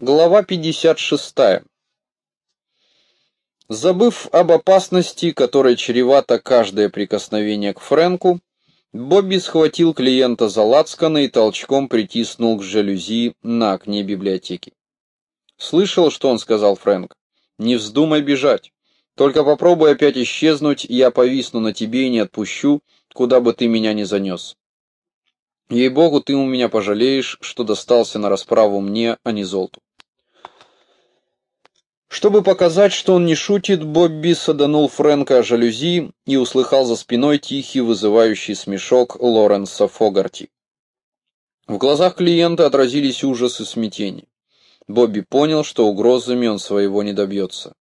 Глава 56. Забыв об опасности, которой чревато каждое прикосновение к Фрэнку, Бобби схватил клиента за лацканы и толчком притиснул к жалюзи на окне библиотеки. «Слышал, что он сказал, Фрэнк? Не вздумай бежать. Только попробуй опять исчезнуть, я повисну на тебе и не отпущу, куда бы ты меня ни занес. Ей-богу, ты у меня пожалеешь, что достался на расправу мне, а не Золту. Чтобы показать, что он не шутит, Бобби саданул Фрэнка о жалюзи и услыхал за спиной тихий вызывающий смешок Лоренса Фогарти. В глазах клиента отразились ужас и смятение. Бобби понял, что угрозами он своего не добьется.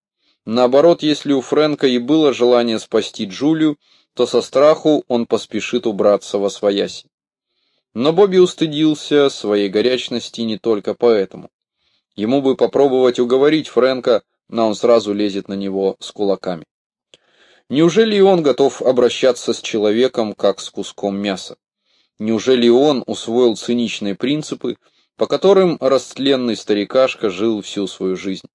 Наоборот, если у Фрэнка и было желание спасти Джулию, то со страху он поспешит убраться во свояси. Но Бобби устыдился своей горячности не только поэтому. Ему бы попробовать уговорить Фрэнка, но он сразу лезет на него с кулаками. Неужели он готов обращаться с человеком, как с куском мяса? Неужели он усвоил циничные принципы, по которым растленный старикашка жил всю свою жизнь?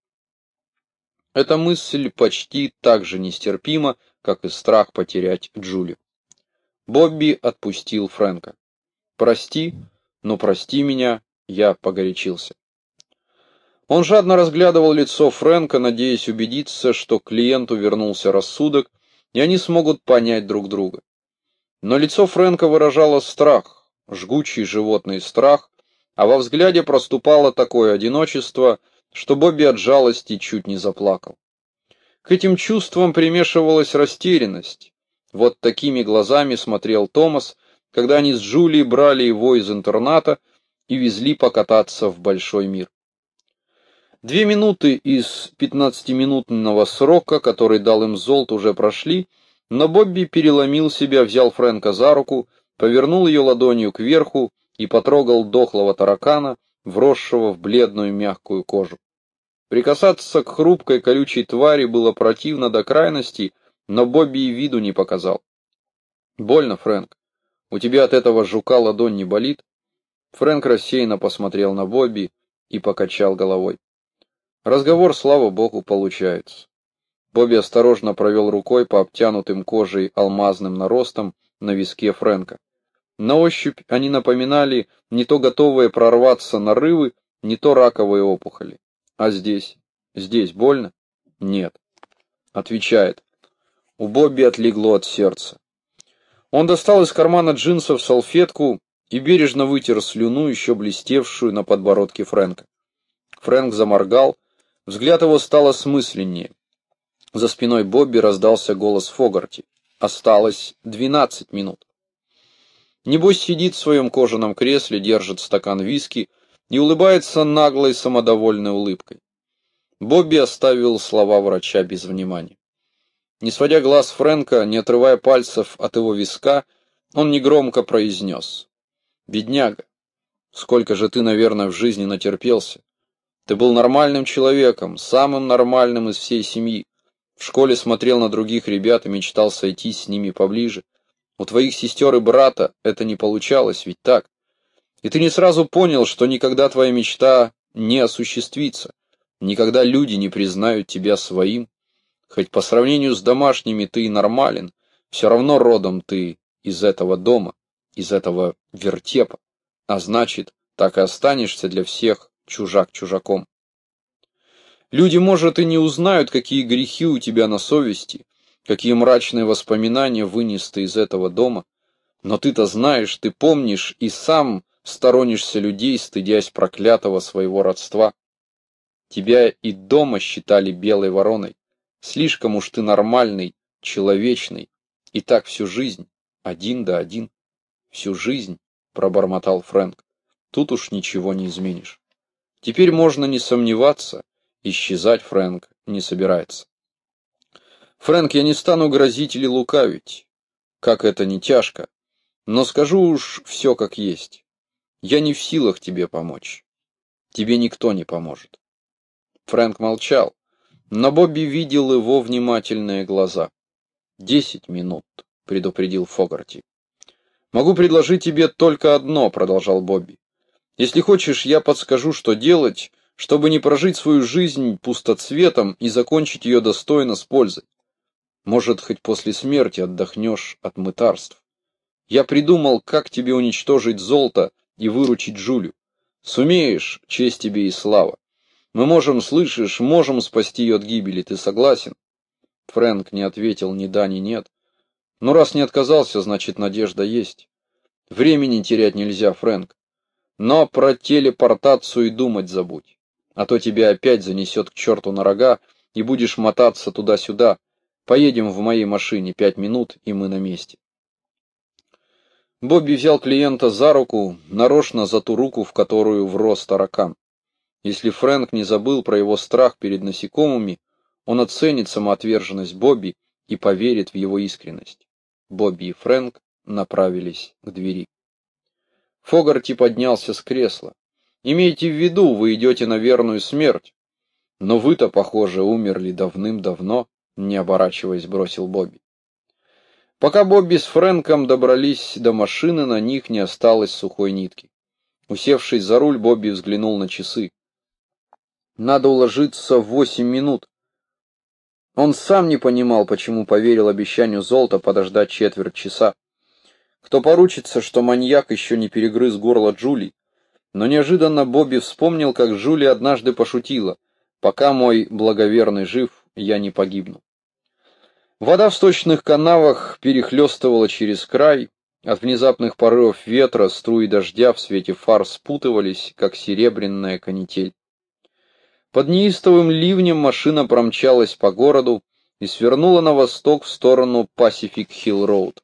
Эта мысль почти так же нестерпима, как и страх потерять Джули. Бобби отпустил Фрэнка. «Прости, но прости меня, я погорячился». Он жадно разглядывал лицо Фрэнка, надеясь убедиться, что клиенту вернулся рассудок, и они смогут понять друг друга. Но лицо Фрэнка выражало страх, жгучий животный страх, а во взгляде проступало такое одиночество, что Бобби от жалости чуть не заплакал. К этим чувствам примешивалась растерянность. Вот такими глазами смотрел Томас, когда они с Джулией брали его из интерната и везли покататься в большой мир. Две минуты из пятнадцатиминутного срока, который дал им Золт, уже прошли, но Бобби переломил себя, взял Фрэнка за руку, повернул ее ладонью кверху и потрогал дохлого таракана, вросшего в бледную мягкую кожу. Прикасаться к хрупкой колючей твари было противно до крайности, но Бобби и виду не показал. «Больно, Фрэнк? У тебя от этого жука ладонь не болит?» Фрэнк рассеянно посмотрел на Бобби и покачал головой. Разговор, слава богу, получается. Бобби осторожно провел рукой по обтянутым кожей алмазным наростам на виске Фрэнка. На ощупь они напоминали не то готовые прорваться нарывы, не то раковые опухоли. А здесь? Здесь больно? Нет. Отвечает. У Бобби отлегло от сердца. Он достал из кармана джинсов салфетку и бережно вытер слюну, еще блестевшую на подбородке Фрэнка. Фрэнк заморгал, Взгляд его стал осмысленнее. За спиной Бобби раздался голос Фогарти. Осталось двенадцать минут. Небось сидит в своем кожаном кресле, держит стакан виски и улыбается наглой самодовольной улыбкой. Бобби оставил слова врача без внимания. Не сводя глаз Фрэнка, не отрывая пальцев от его виска, он негромко произнес. «Бедняга, сколько же ты, наверное, в жизни натерпелся. Ты был нормальным человеком, самым нормальным из всей семьи. В школе смотрел на других ребят и мечтал сойтись с ними поближе. У твоих сестер и брата это не получалось, ведь так? И ты не сразу понял, что никогда твоя мечта не осуществится, никогда люди не признают тебя своим. Хоть по сравнению с домашними ты нормален, все равно родом ты из этого дома, из этого вертепа, а значит, так и останешься для всех чужак чужаком. Люди, может, и не узнают, какие грехи у тебя на совести, какие мрачные воспоминания вынес ты из этого дома, но ты-то знаешь, ты помнишь и сам сторонишься людей, стыдясь проклятого своего родства. Тебя и дома считали белой вороной. Слишком уж ты нормальный, человечный, и так всю жизнь, один да один. Всю жизнь, пробормотал Фрэнк. Тут уж ничего не изменишь. Теперь можно не сомневаться, исчезать Фрэнк не собирается. Фрэнк, я не стану грозить или лукавить, как это не тяжко, но скажу уж все как есть. Я не в силах тебе помочь. Тебе никто не поможет. Фрэнк молчал, но Бобби видел его внимательные глаза. «Десять минут», — предупредил Фогарти. «Могу предложить тебе только одно», — продолжал Бобби. Если хочешь, я подскажу, что делать, чтобы не прожить свою жизнь пустоцветом и закончить ее достойно с пользой. Может, хоть после смерти отдохнешь от мытарств. Я придумал, как тебе уничтожить золото и выручить Джулю. Сумеешь, честь тебе и слава. Мы можем, слышишь, можем спасти ее от гибели, ты согласен? Фрэнк не ответил ни да, ни нет. Но раз не отказался, значит, надежда есть. Времени терять нельзя, Фрэнк. Но про телепортацию и думать забудь. А то тебя опять занесет к черту на рога, и будешь мотаться туда-сюда. Поедем в моей машине пять минут, и мы на месте. Бобби взял клиента за руку, нарочно за ту руку, в которую врос таракан. Если Фрэнк не забыл про его страх перед насекомыми, он оценит самоотверженность Бобби и поверит в его искренность. Бобби и Фрэнк направились к двери. Фогарти поднялся с кресла. «Имейте в виду, вы идете на верную смерть. Но вы-то, похоже, умерли давным-давно», — не оборачиваясь, бросил Бобби. Пока Бобби с Фрэнком добрались до машины, на них не осталось сухой нитки. Усевшись за руль, Бобби взглянул на часы. Надо уложиться в восемь минут. Он сам не понимал, почему поверил обещанию Золта подождать четверть часа. Кто поручится, что маньяк еще не перегрыз горло Джули? Но неожиданно Бобби вспомнил, как Джули однажды пошутила. «Пока мой благоверный жив, я не погибну». Вода в сточных канавах перехлестывала через край, от внезапных порывов ветра струи дождя в свете фар спутывались, как серебряная канитель. Под неистовым ливнем машина промчалась по городу и свернула на восток в сторону Pacific Hill Road.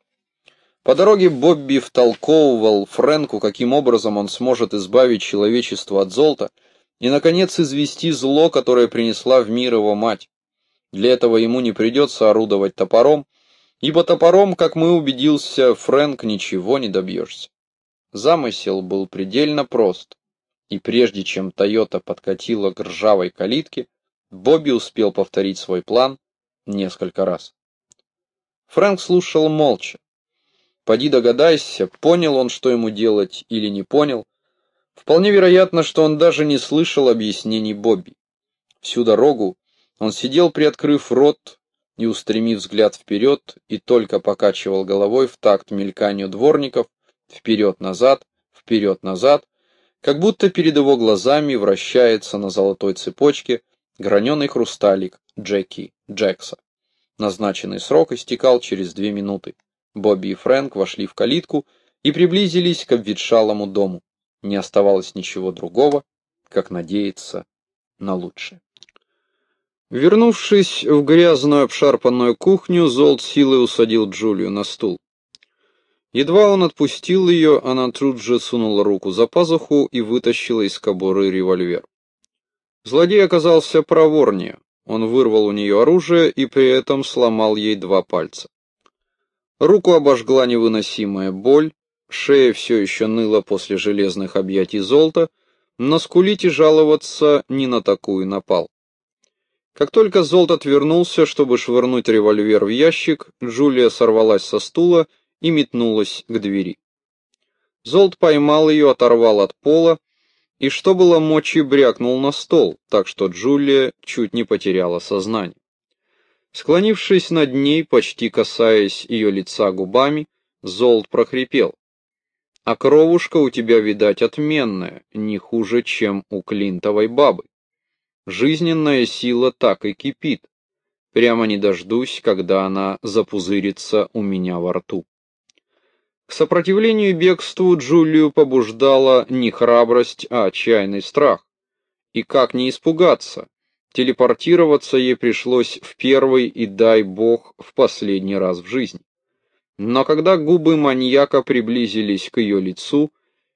По дороге Бобби втолковывал Фрэнку, каким образом он сможет избавить человечество от золота и, наконец, извести зло, которое принесла в мир его мать. Для этого ему не придется орудовать топором, ибо топором, как мы убедился, Фрэнк ничего не добьешься. Замысел был предельно прост, и прежде чем Тойота подкатила к ржавой калитке, Бобби успел повторить свой план несколько раз. Фрэнк слушал молча. Поди догадайся, понял он, что ему делать, или не понял. Вполне вероятно, что он даже не слышал объяснений Бобби. Всю дорогу он сидел, приоткрыв рот и устремив взгляд вперед, и только покачивал головой в такт мельканию дворников, вперед-назад, вперед-назад, как будто перед его глазами вращается на золотой цепочке граненый хрусталик Джеки Джекса. Назначенный срок истекал через две минуты. Бобби и Фрэнк вошли в калитку и приблизились к обветшалому дому. Не оставалось ничего другого, как надеяться на лучшее. Вернувшись в грязную обшарпанную кухню, Золт силой усадил Джулию на стул. Едва он отпустил ее, она тут же сунула руку за пазуху и вытащила из кобуры револьвер. Злодей оказался проворнее. Он вырвал у нее оружие и при этом сломал ей два пальца. Руку обожгла невыносимая боль, шея все еще ныла после железных объятий золота, но скулить и жаловаться не на такую напал. Как только Золт отвернулся, чтобы швырнуть револьвер в ящик, Джулия сорвалась со стула и метнулась к двери. Золт поймал ее, оторвал от пола и, что было мочи, брякнул на стол, так что Джулия чуть не потеряла сознание. Склонившись над ней, почти касаясь ее лица губами, Золт прохрипел. «А кровушка у тебя, видать, отменная, не хуже, чем у Клинтовой бабы. Жизненная сила так и кипит. Прямо не дождусь, когда она запузырится у меня во рту. К сопротивлению бегству Джулию побуждала не храбрость, а отчаянный страх. И как не испугаться? Телепортироваться ей пришлось в первый и, дай бог, в последний раз в жизни. Но когда губы маньяка приблизились к ее лицу,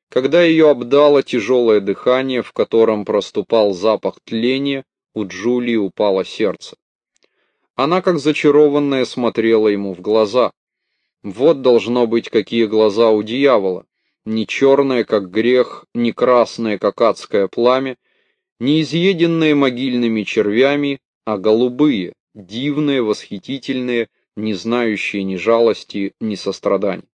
когда ее обдало тяжелое дыхание, в котором проступал запах тления, у Джулии упало сердце. Она, как зачарованная, смотрела ему в глаза. Вот должно быть, какие глаза у дьявола. Не черные, как грех, не красные, как адское пламя, не изъеденные могильными червями, а голубые, дивные, восхитительные, не знающие ни жалости, ни сострадания.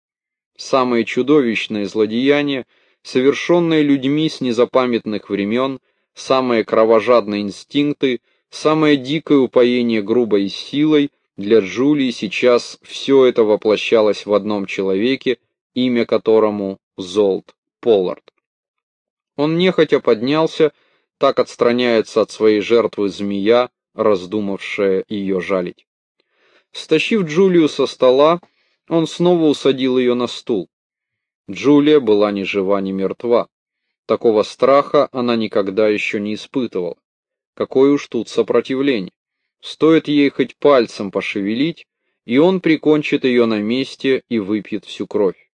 Самые чудовищные злодеяния — совершенные людьми с незапамятных времен, самые кровожадные инстинкты, самое дикое упоение грубой силой, для Джулии сейчас все это воплощалось в одном человеке, имя которому Золт Поллард. Он нехотя поднялся, так отстраняется от своей жертвы змея, раздумавшая ее жалить. Стащив Джулию со стола, он снова усадил ее на стул. Джулия была ни жива, ни мертва. Такого страха она никогда еще не испытывала. Какое уж тут сопротивление. Стоит ей хоть пальцем пошевелить, и он прикончит ее на месте и выпьет всю кровь.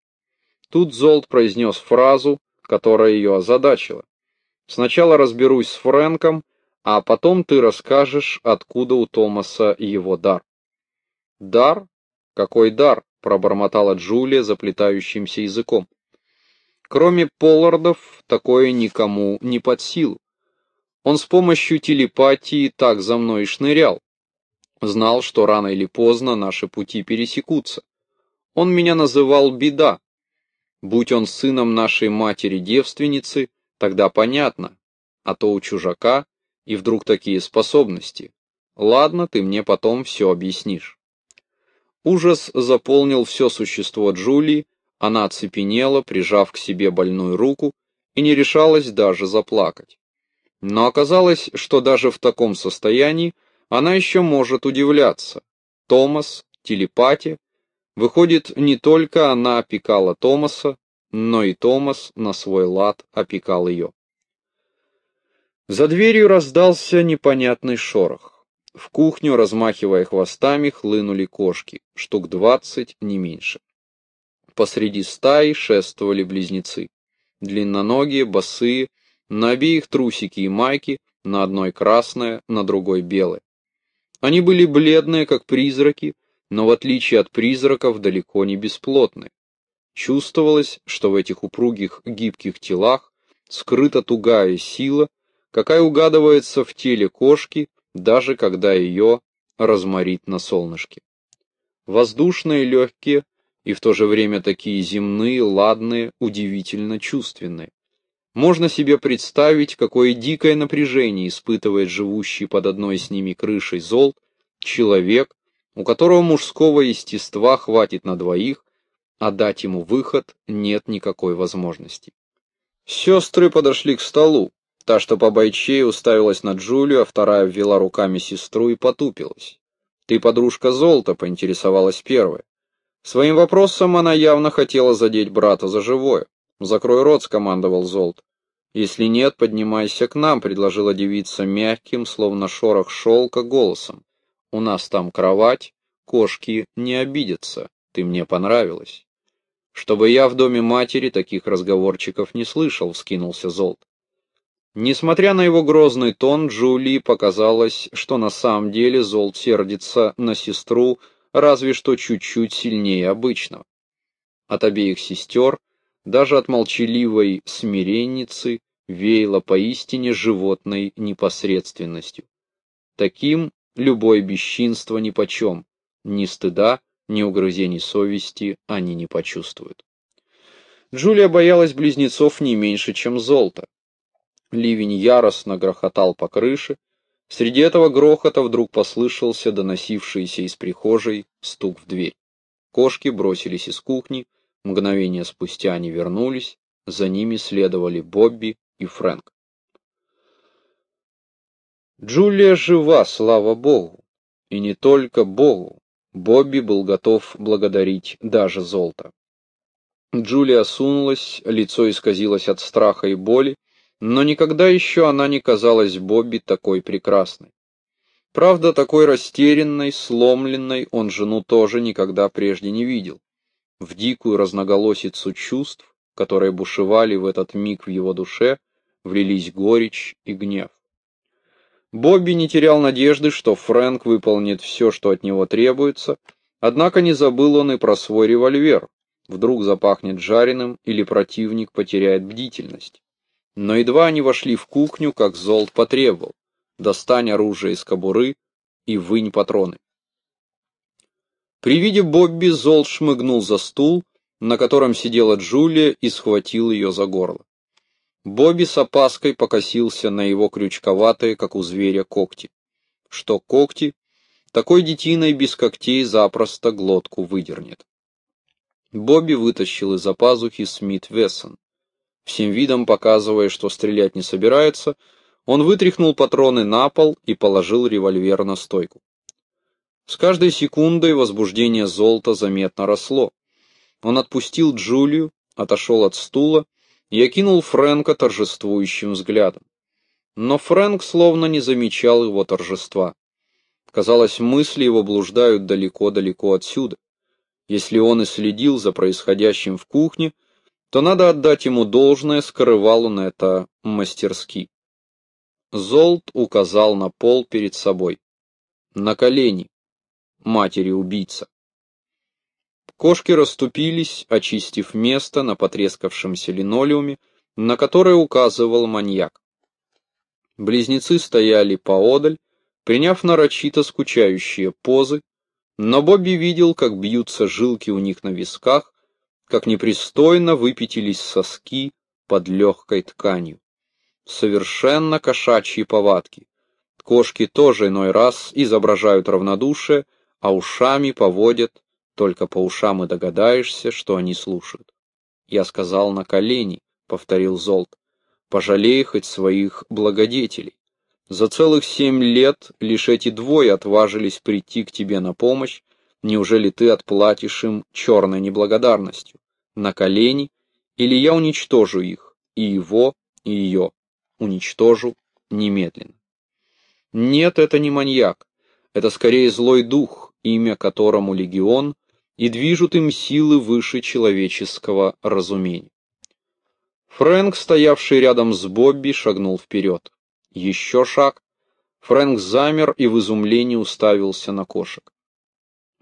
Тут Золт произнес фразу, которая ее озадачила. «Сначала разберусь с Фрэнком, а потом ты расскажешь, откуда у Томаса его дар». «Дар? Какой дар?» — пробормотала Джулия заплетающимся языком. «Кроме Поллардов, такое никому не под силу. Он с помощью телепатии так за мной шнырял. Знал, что рано или поздно наши пути пересекутся. Он меня называл Беда. Будь он сыном нашей матери-девственницы, тогда понятно, а то у чужака и вдруг такие способности. Ладно, ты мне потом все объяснишь. Ужас заполнил все существо Джулии, она оцепенела, прижав к себе больную руку, и не решалась даже заплакать. Но оказалось, что даже в таком состоянии она еще может удивляться. Томас, телепатия. Выходит, не только она опекала Томаса, но и Томас на свой лад опекал ее. За дверью раздался непонятный шорох. В кухню, размахивая хвостами, хлынули кошки, штук двадцать, не меньше. Посреди стаи шествовали близнецы. Длинноногие, босые, на обеих трусики и майки, на одной красная, на другой белая. Они были бледные, как призраки, но в отличие от призраков далеко не бесплотные. Чувствовалось, что в этих упругих, гибких телах скрыта тугая сила, какая угадывается в теле кошки, даже когда ее разморит на солнышке. Воздушные, легкие и в то же время такие земные, ладные, удивительно чувственные. Можно себе представить, какое дикое напряжение испытывает живущий под одной с ними крышей золт человек, у которого мужского естества хватит на двоих, а дать ему выход нет никакой возможности. Сестры подошли к столу. Та, что по бойчей, уставилась на Джулию, а вторая ввела руками сестру и потупилась. «Ты подружка Золта?» — поинтересовалась первая. Своим вопросом она явно хотела задеть брата за живое. «Закрой рот», — скомандовал Золт. «Если нет, поднимайся к нам», — предложила девица мягким, словно шорох шелка, голосом. «У нас там кровать, кошки не обидятся, ты мне понравилась». «Чтобы я в доме матери таких разговорчиков не слышал», — вскинулся Золт. Несмотря на его грозный тон, Джулии показалось, что на самом деле Золт сердится на сестру, разве что чуть-чуть сильнее обычного. От обеих сестер даже от молчаливой смиренницы веяло поистине животной непосредственностью. Таким любое бесчинство нипочем, ни стыда, ни угрызений совести они не почувствуют. Джулия боялась близнецов не меньше, чем золото. Ливень яростно грохотал по крыше. Среди этого грохота вдруг послышался доносившийся из прихожей стук в дверь. Кошки бросились из кухни, Мгновение спустя они вернулись, за ними следовали Бобби и Фрэнк. Джулия жива, слава богу. И не только богу. Бобби был готов благодарить даже золото. Джулия сунулась, лицо исказилось от страха и боли, но никогда еще она не казалась Бобби такой прекрасной. Правда, такой растерянной, сломленной он жену тоже никогда прежде не видел в дикую разноголосицу чувств, которые бушевали в этот миг в его душе, влились горечь и гнев. Бобби не терял надежды, что Фрэнк выполнит все, что от него требуется, однако не забыл он и про свой револьвер. Вдруг запахнет жареным или противник потеряет бдительность. Но едва они вошли в кухню, как Золт потребовал. Достань оружие из кобуры и вынь патроны. При виде Бобби Зол шмыгнул за стул, на котором сидела Джулия, и схватил ее за горло. Бобби с опаской покосился на его крючковатые, как у зверя, когти. Что когти? Такой детиной без когтей запросто глотку выдернет. Бобби вытащил из-за пазухи Смит Вессон. Всем видом показывая, что стрелять не собирается, он вытряхнул патроны на пол и положил револьвер на стойку. С каждой секундой возбуждение золота заметно росло. Он отпустил Джулию, отошел от стула и окинул Фрэнка торжествующим взглядом. Но Фрэнк словно не замечал его торжества. Казалось, мысли его блуждают далеко-далеко отсюда. Если он и следил за происходящим в кухне, то надо отдать ему должное, скрывал он это мастерски. Золт указал на пол перед собой. На колени. Матери-убийца. Кошки расступились, очистив место на потрескавшемся линолеуме, на которое указывал маньяк. Близнецы стояли поодаль, приняв нарочито скучающие позы, но Бобби видел, как бьются жилки у них на висках, как непристойно выпятились соски под легкой тканью. Совершенно кошачьи повадки. Кошки тоже иной раз изображают равнодушие, а ушами поводят, только по ушам и догадаешься, что они слушают. Я сказал на колени, повторил Золт. Пожалей хоть своих благодетелей. За целых семь лет лишь эти двое отважились прийти к тебе на помощь. Неужели ты отплатишь им черной неблагодарностью? На колени? Или я уничтожу их, и его, и ее? Уничтожу немедленно. Нет, это не маньяк. Это скорее злой дух, имя которому легион, и движут им силы выше человеческого разумения. Фрэнк, стоявший рядом с Бобби, шагнул вперед. Еще шаг. Фрэнк замер и в изумлении уставился на кошек.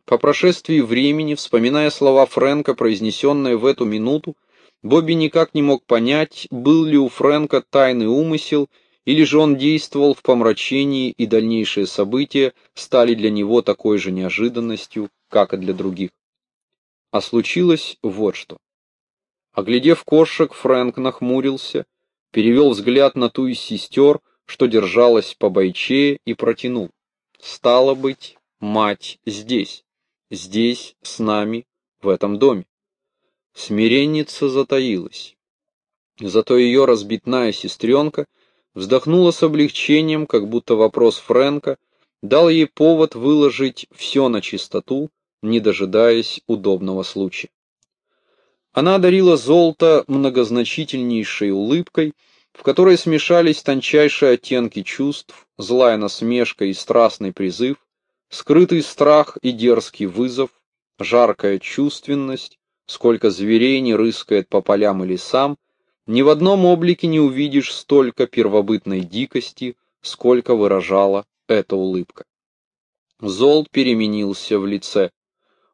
По прошествии времени, вспоминая слова Фрэнка, произнесенные в эту минуту, Бобби никак не мог понять, был ли у Фрэнка тайный умысел, или же он действовал в помрачении, и дальнейшие события стали для него такой же неожиданностью, как и для других. А случилось вот что. Оглядев кошек, Фрэнк нахмурился, перевел взгляд на ту из сестер, что держалась по бойче, и протянул. Стало быть, мать здесь, здесь, с нами, в этом доме. Смиренница затаилась. Зато ее разбитная сестренка вздохнула с облегчением, как будто вопрос Фрэнка дал ей повод выложить все на чистоту, не дожидаясь удобного случая. Она одарила золото многозначительнейшей улыбкой, в которой смешались тончайшие оттенки чувств, злая насмешка и страстный призыв, скрытый страх и дерзкий вызов, жаркая чувственность, сколько зверей не рыскает по полям и лесам, ни в одном облике не увидишь столько первобытной дикости, сколько выражала эта улыбка. Золт переменился в лице.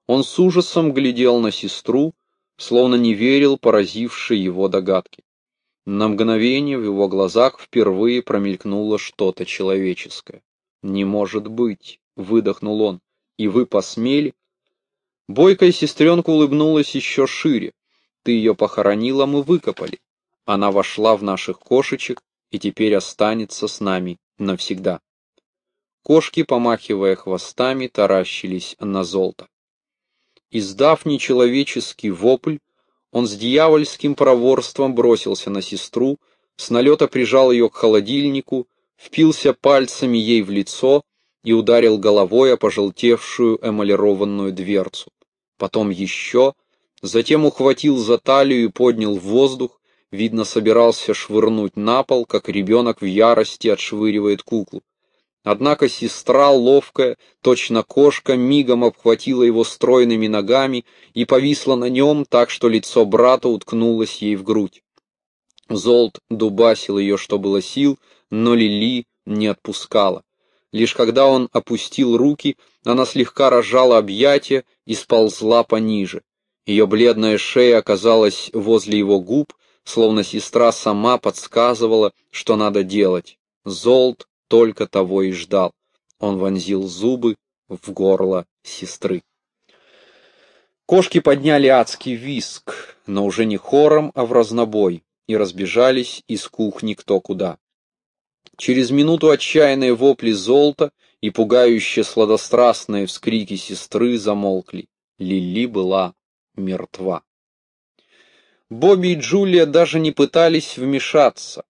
Он с ужасом глядел на сестру, словно не верил поразившей его догадки. На мгновение в его глазах впервые промелькнуло что-то человеческое. «Не может быть!» — выдохнул он. «И вы посмели?» Бойкая сестренка улыбнулась еще шире. «Ты ее похоронила, мы выкопали. Она вошла в наших кошечек и теперь останется с нами навсегда». Кошки, помахивая хвостами, таращились на золото. Издав нечеловеческий вопль, он с дьявольским проворством бросился на сестру, с налета прижал ее к холодильнику, впился пальцами ей в лицо и ударил головой о пожелтевшую эмалированную дверцу. Потом еще, затем ухватил за талию и поднял в воздух, видно, собирался швырнуть на пол, как ребенок в ярости отшвыривает куклу. Однако сестра, ловкая, точно кошка, мигом обхватила его стройными ногами и повисла на нем так, что лицо брата уткнулось ей в грудь. Золт дубасил ее, что было сил, но Лили не отпускала. Лишь когда он опустил руки, она слегка разжала объятия и сползла пониже. Ее бледная шея оказалась возле его губ, словно сестра сама подсказывала, что надо делать. Золт только того и ждал. Он вонзил зубы в горло сестры. Кошки подняли адский виск, но уже не хором, а в разнобой. и разбежались из кухни кто куда. Через минуту отчаянные вопли золота и пугающие сладострастные вскрики сестры замолкли. Лили была мертва. Бобби и Джулия даже не пытались вмешаться.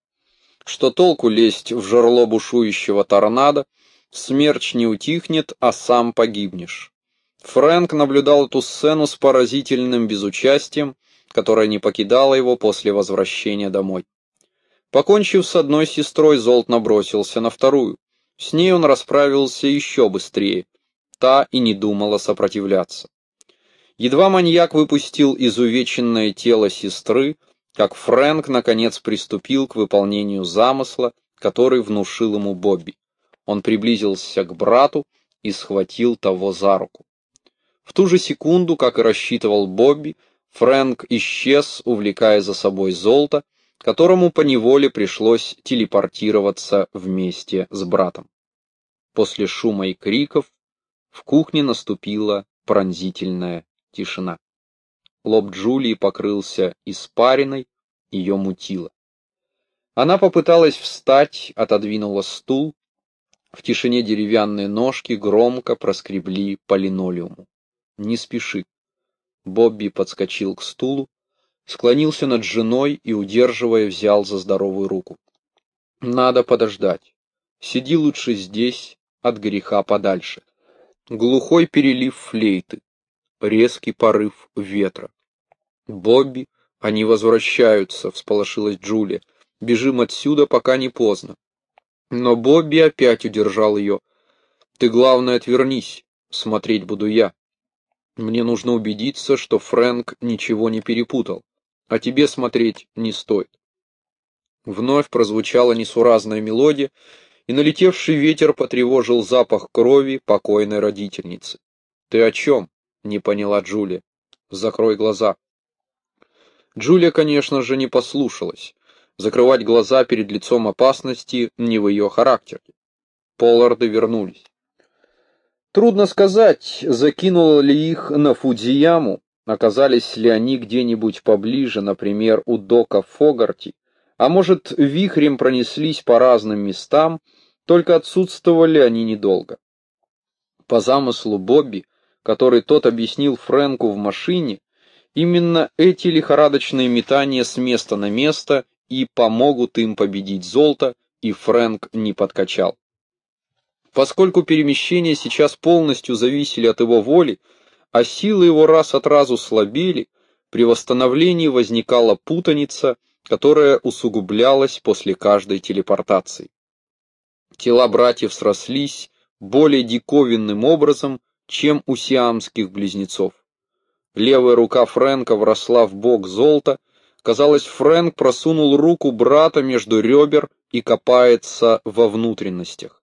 Что толку лезть в жерло бушующего торнадо, смерч не утихнет, а сам погибнешь. Фрэнк наблюдал эту сцену с поразительным безучастием, которое не покидало его после возвращения домой. Покончив с одной сестрой, Золт набросился на вторую. С ней он расправился еще быстрее. Та и не думала сопротивляться. Едва маньяк выпустил изувеченное тело сестры, как Фрэнк наконец приступил к выполнению замысла, который внушил ему Бобби. Он приблизился к брату и схватил того за руку. В ту же секунду, как и рассчитывал Бобби, Фрэнк исчез, увлекая за собой золото, которому поневоле пришлось телепортироваться вместе с братом. После шума и криков в кухне наступила пронзительная тишина. Лоб Джулии покрылся испариной, ее мутило. Она попыталась встать, отодвинула стул. В тишине деревянные ножки громко проскребли по линолеуму. «Не спеши». Бобби подскочил к стулу, склонился над женой и, удерживая, взял за здоровую руку. «Надо подождать. Сиди лучше здесь, от греха подальше». Глухой перелив флейты, резкий порыв ветра. «Бобби, они возвращаются», — всполошилась Джулия. «Бежим отсюда, пока не поздно». Но Бобби опять удержал ее. «Ты, главное, отвернись, смотреть буду я. Мне нужно убедиться, что Фрэнк ничего не перепутал, а тебе смотреть не стоит». Вновь прозвучала несуразная мелодия, и налетевший ветер потревожил запах крови покойной родительницы. «Ты о чем?» — не поняла Джулия. «Закрой глаза». Джулия, конечно же, не послушалась. Закрывать глаза перед лицом опасности не в ее характере. Полларды вернулись. Трудно сказать, закинуло ли их на Фудзияму, оказались ли они где-нибудь поближе, например, у дока Фогарти, а может, вихрем пронеслись по разным местам, только отсутствовали они недолго. По замыслу Бобби, который тот объяснил Фрэнку в машине, Именно эти лихорадочные метания с места на место и помогут им победить золото, и Фрэнк не подкачал. Поскольку перемещения сейчас полностью зависели от его воли, а силы его раз от разу слабели, при восстановлении возникала путаница, которая усугублялась после каждой телепортации. Тела братьев срослись более диковинным образом, чем у сиамских близнецов. Левая рука Фрэнка вросла в бок золота. Казалось, Фрэнк просунул руку брата между ребер и копается во внутренностях.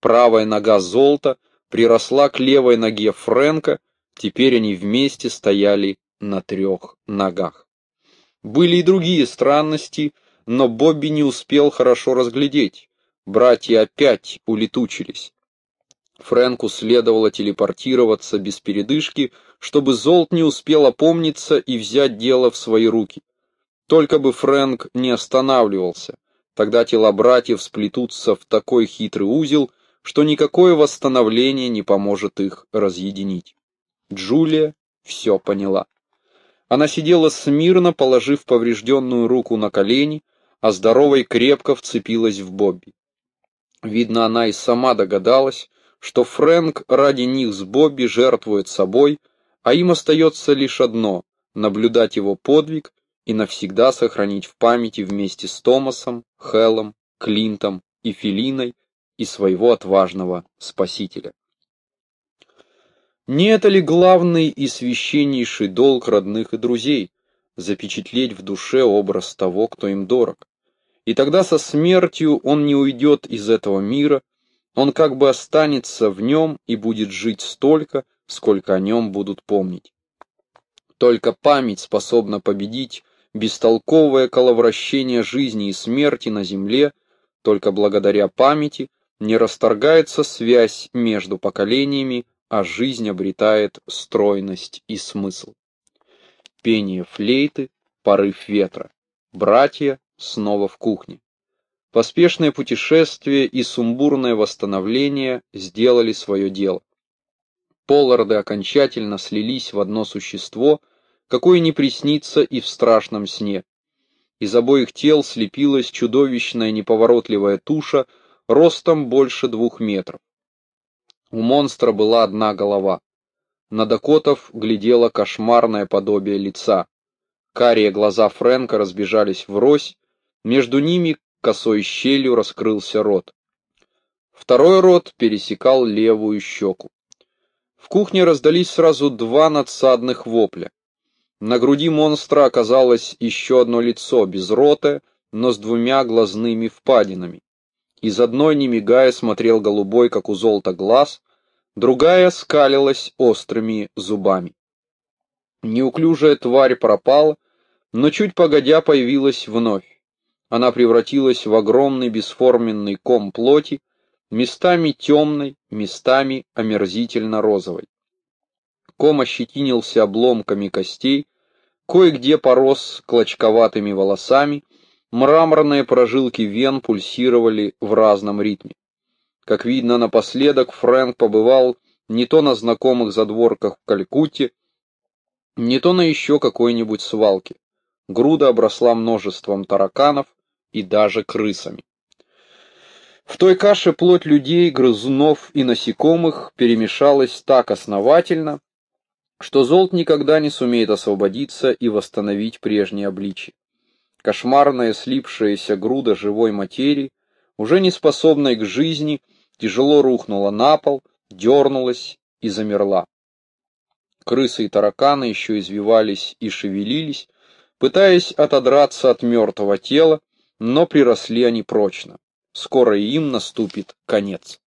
Правая нога золота приросла к левой ноге Фрэнка, теперь они вместе стояли на трех ногах. Были и другие странности, но Бобби не успел хорошо разглядеть. Братья опять улетучились. Фрэнку следовало телепортироваться без передышки, чтобы Золт не успел опомниться и взять дело в свои руки. Только бы Фрэнк не останавливался, тогда тела братьев сплетутся в такой хитрый узел, что никакое восстановление не поможет их разъединить. Джулия все поняла. Она сидела смирно, положив поврежденную руку на колени, а здоровой крепко вцепилась в Бобби. Видно, она и сама догадалась, что Фрэнк ради них с Бобби жертвует собой, а им остается лишь одно — наблюдать его подвиг и навсегда сохранить в памяти вместе с Томасом, Хеллом, Клинтом и Филиной и своего отважного спасителя. Не это ли главный и священнейший долг родных и друзей — запечатлеть в душе образ того, кто им дорог? И тогда со смертью он не уйдет из этого мира, он как бы останется в нем и будет жить столько, сколько о нем будут помнить. Только память способна победить бестолковое коловращение жизни и смерти на земле, только благодаря памяти не расторгается связь между поколениями, а жизнь обретает стройность и смысл. Пение флейты, порыв ветра. Братья снова в кухне. Поспешное путешествие и сумбурное восстановление сделали свое дело. Полларды окончательно слились в одно существо, какое не приснится и в страшном сне. Из обоих тел слепилась чудовищная неповоротливая туша ростом больше двух метров. У монстра была одна голова. На Дакотов глядело кошмарное подобие лица. Карие глаза Фрэнка разбежались врозь, между ними косой щелью раскрылся рот. Второй рот пересекал левую щеку. В кухне раздались сразу два надсадных вопля. На груди монстра оказалось еще одно лицо, без рота, но с двумя глазными впадинами. Из одной, не мигая, смотрел голубой, как у золота, глаз, другая скалилась острыми зубами. Неуклюжая тварь пропала, но чуть погодя появилась вновь она превратилась в огромный бесформенный ком плоти, местами темной, местами омерзительно розовой. Ком ощетинился обломками костей, кое-где порос клочковатыми волосами, мраморные прожилки вен пульсировали в разном ритме. Как видно, напоследок Фрэнк побывал не то на знакомых задворках в Калькутте, не то на еще какой-нибудь свалке. Груда обросла множеством тараканов, и даже крысами. В той каше плоть людей, грызунов и насекомых перемешалась так основательно, что Золт никогда не сумеет освободиться и восстановить прежнее обличие. Кошмарная слипшаяся груда живой материи, уже не способная к жизни, тяжело рухнула на пол, дернулась и замерла. Крысы и тараканы еще извивались и шевелились, пытаясь отодраться от мертвого тела, но приросли они прочно. Скоро и им наступит конец.